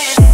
it.